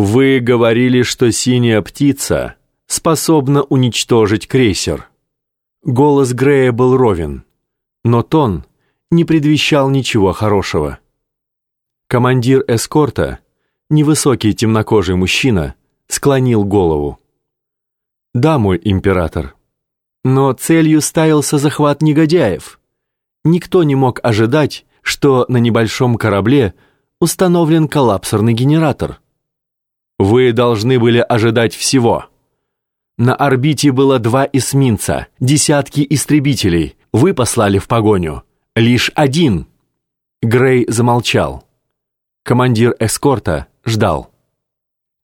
Вы говорили, что синяя птица способна уничтожить крейсер. Голос Грея был ровен, но тон не предвещал ничего хорошего. Командир эскорта, невысокий темнокожий мужчина, склонил голову. «Да, мой император. Но целью ставился захват негодяев. Никто не мог ожидать, что на небольшом корабле установлен коллапсорный генератор. Вы должны были ожидать всего. На орбите было два эсминца, десятки истребителей. Вы послали в погоню. Лишь один». Грей замолчал. Командир эскорта ждал.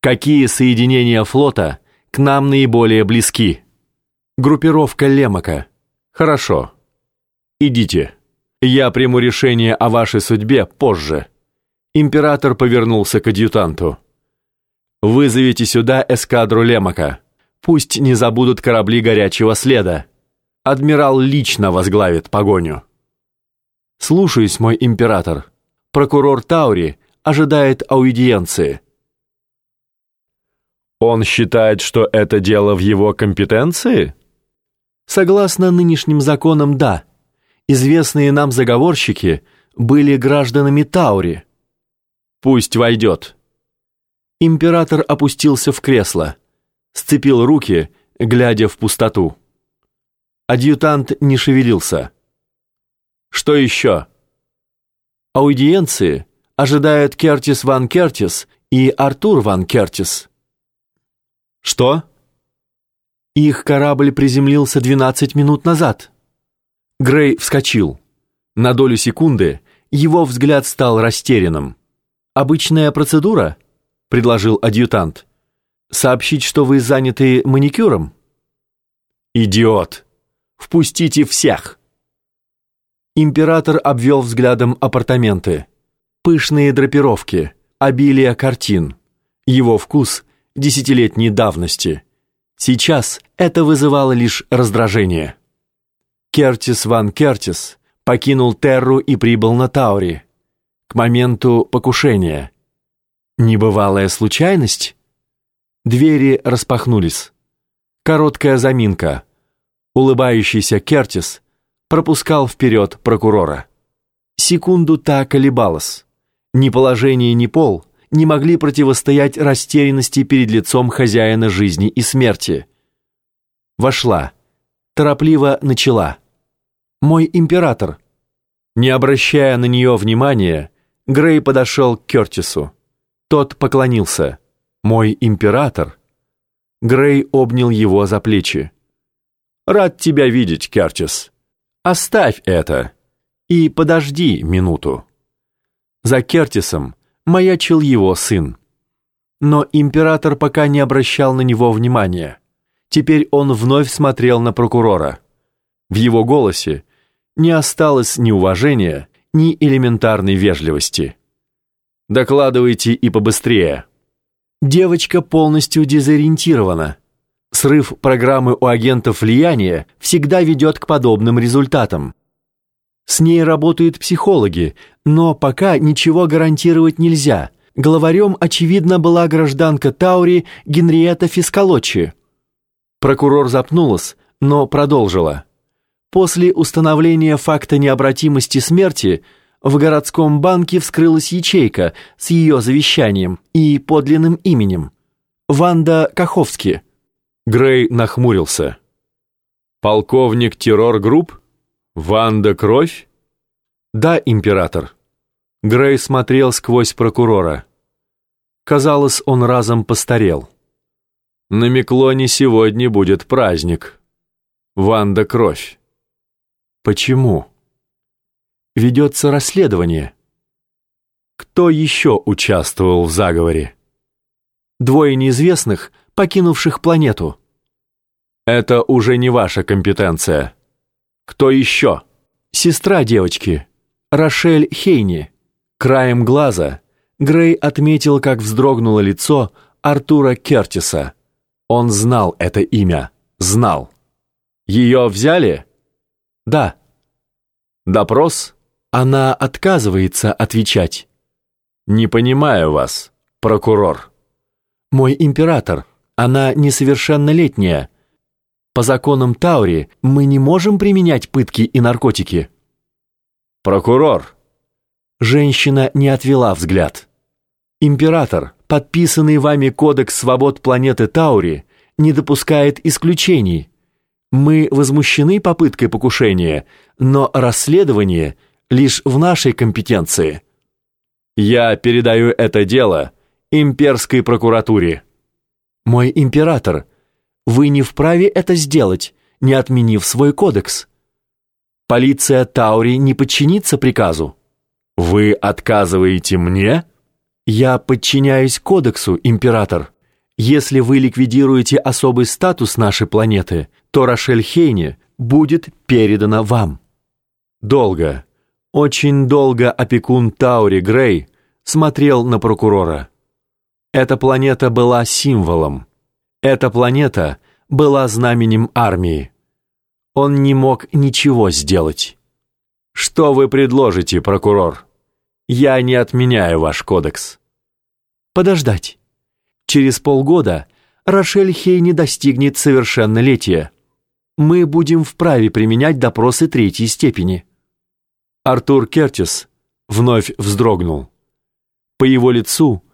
Какие соединения флота к нам наиболее близки? Группировка Лемака. Хорошо. Идите. Я приму решение о вашей судьбе позже. Император повернулся к адъютанту. Вызовите сюда эскадру Лемака. Пусть не забудут корабли горячего следа. Адмирал лично возглавит погоню. Слушаюсь, мой император. Прокурор Таури ожидает аудиенции. Он считает, что это дело в его компетенции? Согласно нынешним законам, да. Известные нам заговорщики были гражданами Таури. Пусть войдет. Император опустился в кресло, сцепил руки, глядя в пустоту. Адъютант не шевелился. Что еще? Аудиенции ожидают Кертис Ван Кертис и Артур Ван Кертис. Что? Их корабль приземлился 12 минут назад. Грей вскочил. На долю секунды его взгляд стал растерянным. «Обычная процедура?» — предложил адъютант. «Сообщить, что вы заняты маникюром?» «Идиот! Впустите всех!» Император обвел взглядом апартаменты. Пышные драпировки, обилие картин. Его вкус десятилетней давности. Сейчас это вызывало лишь раздражение. Кертис Ван Кертис покинул Терру и прибыл на Таури. К моменту покушения. Небывалая случайность? Двери распахнулись. Короткая заминка. Улыбающийся Кертис пропускал вперед прокурора. Секунду та колебалась. Ни положение, ни пол не могли противостоять растерянности перед лицом хозяина жизни и смерти. Вошла. Торопливо начала. «Мой император». Не обращая на нее внимания, Грей подошел к Кертису. Тот поклонился. «Мой император». Грей обнял его за плечи. «Рад тебя видеть, Кертис. Оставь это и подожди минуту». За Кертисом маячил его сын. Но император пока не обращал на него внимания. Теперь он вновь смотрел на прокурора. В его голосе не осталось ни уважения, ни элементарной вежливости. «Докладывайте и побыстрее». Девочка полностью дезориентирована. Срыв программы у агентов влияния всегда ведет к подобным результатам. С ней работают психологи, но пока ничего гарантировать нельзя. Главарем, очевидно, была гражданка Таури Генриетта Фискалочи. Прокурор запнулась, но продолжила. После установления факта необратимости смерти в городском банке вскрылась ячейка с ее завещанием и подлинным именем. Ванда Каховски. Грей нахмурился. «Полковник террор-групп?» «Ванда Кровь?» «Да, император». Грей смотрел сквозь прокурора. Казалось, он разом постарел. «На Миклоне сегодня будет праздник. Ванда Кровь». «Почему?» «Ведется расследование». «Кто еще участвовал в заговоре?» «Двое неизвестных, покинувших планету». «Это уже не ваша компетенция». Кто еще? Сестра девочки, Рошель Хейни. Краем глаза Грей отметил, как вздрогнуло лицо Артура Кертиса. Он знал это имя, знал. Ее взяли? Да. Допрос? Она отказывается отвечать. Не понимаю вас, прокурор. Мой император, она несовершеннолетняя. По законам Таури мы не можем применять пытки и наркотики. Прокурор. Женщина не отвела взгляд. Император, подписанный вами кодекс свобод планеты Таури, не допускает исключений. Мы возмущены попыткой покушения, но расследование лишь в нашей компетенции. Я передаю это дело имперской прокуратуре. Мой император, вы не вправе это сделать, не отменив свой кодекс. Полиция Таури не подчинится приказу. Вы отказываете мне? Я подчиняюсь кодексу, император. Если вы ликвидируете особый статус нашей планеты, то Рошель Хейне будет передана вам. Долго, очень долго опекун Таури Грей смотрел на прокурора. Эта планета была символом. Эта планета была знаменем армии. Он не мог ничего сделать. Что вы предложите, прокурор? Я не отменяю ваш кодекс. Подождать. Через полгода Рошель Хейни достигнет совершеннолетия. Мы будем вправе применять допросы третьей степени. Артур Кертис вновь вздрогнул. По его лицу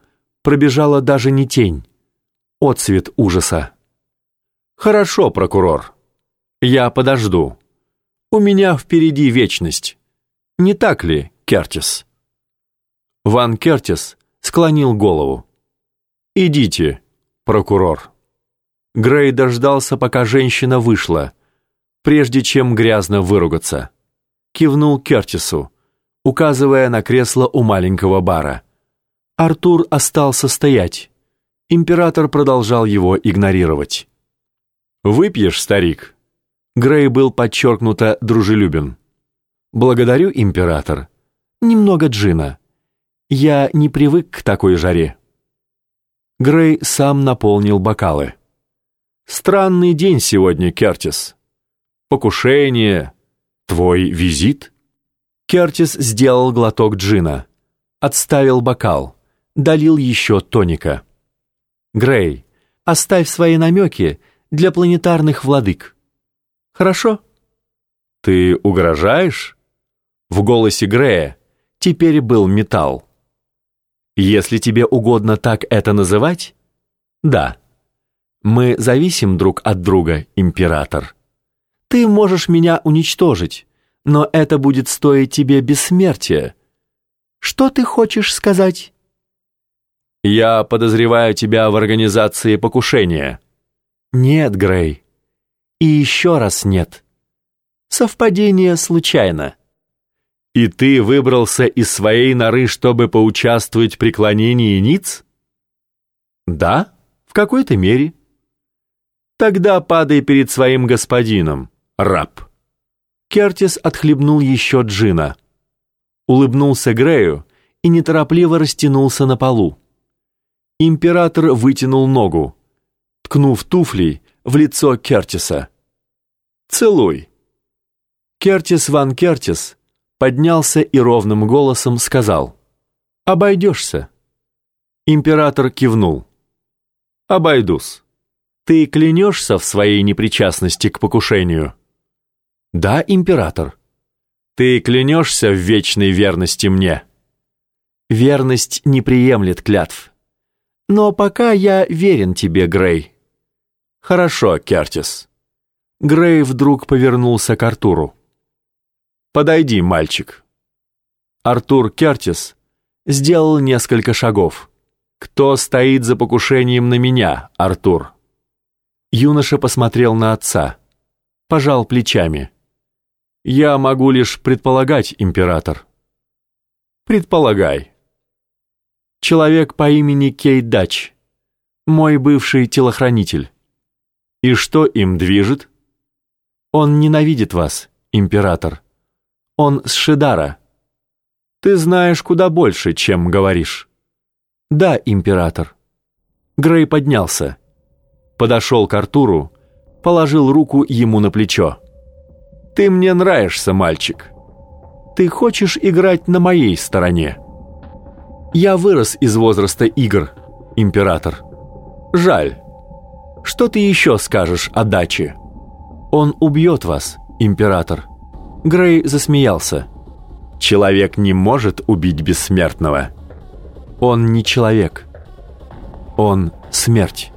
пробежала даже не тень, отцвет ужаса. «Хорошо, прокурор. Я подожду. У меня впереди вечность. Не так ли, Кертис?» Ван Кертис склонил голову. «Идите, прокурор». Грей дождался, пока женщина вышла, прежде чем грязно выругаться кивнул Кертису, указывая на кресло у маленького бара. Артур остался стоять. Император продолжал его игнорировать. «Выпьешь, старик?» Грей был подчеркнуто дружелюбен. «Благодарю, император. Немного джина. Я не привык к такой жаре». Грей сам наполнил бокалы. «Странный день сегодня, Кертис. Покушение, «Твой визит?» Кертис сделал глоток джина, отставил бокал, долил еще тоника. «Грей, оставь свои намеки для планетарных владык. Хорошо?» «Ты угрожаешь?» В голосе Грея теперь был металл. «Если тебе угодно так это называть?» «Да. Мы зависим друг от друга, император». Ты можешь меня уничтожить, но это будет стоить тебе бессмертия. Что ты хочешь сказать? Я подозреваю тебя в организации покушения. Нет, Грей. И еще раз нет. Совпадение случайно. И ты выбрался из своей норы, чтобы поучаствовать в преклонении ниц? Да, в какой-то мере. Тогда падай перед своим господином раб. Кертис отхлебнул еще джина. Улыбнулся Грею и неторопливо растянулся на полу. Император вытянул ногу, ткнув туфлей в лицо Кертиса. «Целуй». Кертис Ван Кертис поднялся и ровным голосом сказал «Обойдешься». Император кивнул. «Обойдусь. Ты клянешься в своей непричастности к покушению?» «Да, император». «Ты клянешься в вечной верности мне?» «Верность не приемлет клятв. Но пока я верен тебе, Грей». «Хорошо, Кертис». Грей вдруг повернулся к Артуру. «Подойди, мальчик». Артур Кертис сделал несколько шагов. «Кто стоит за покушением на меня, Артур?» Юноша посмотрел на отца, пожал плечами. Я могу лишь предполагать, император. Предполагай. Человек по имени Кейт Дач, мой бывший телохранитель. И что им движет? Он ненавидит вас, император. Он с Шидара. Ты знаешь куда больше, чем говоришь. Да, император. Грей поднялся, подошел к Артуру, положил руку ему на плечо. Ты мне нравишься, мальчик. Ты хочешь играть на моей стороне? Я вырос из возраста игр, император. Жаль. Что ты еще скажешь о даче? Он убьет вас, император. Грей засмеялся. Человек не может убить бессмертного. Он не человек. Он смерть.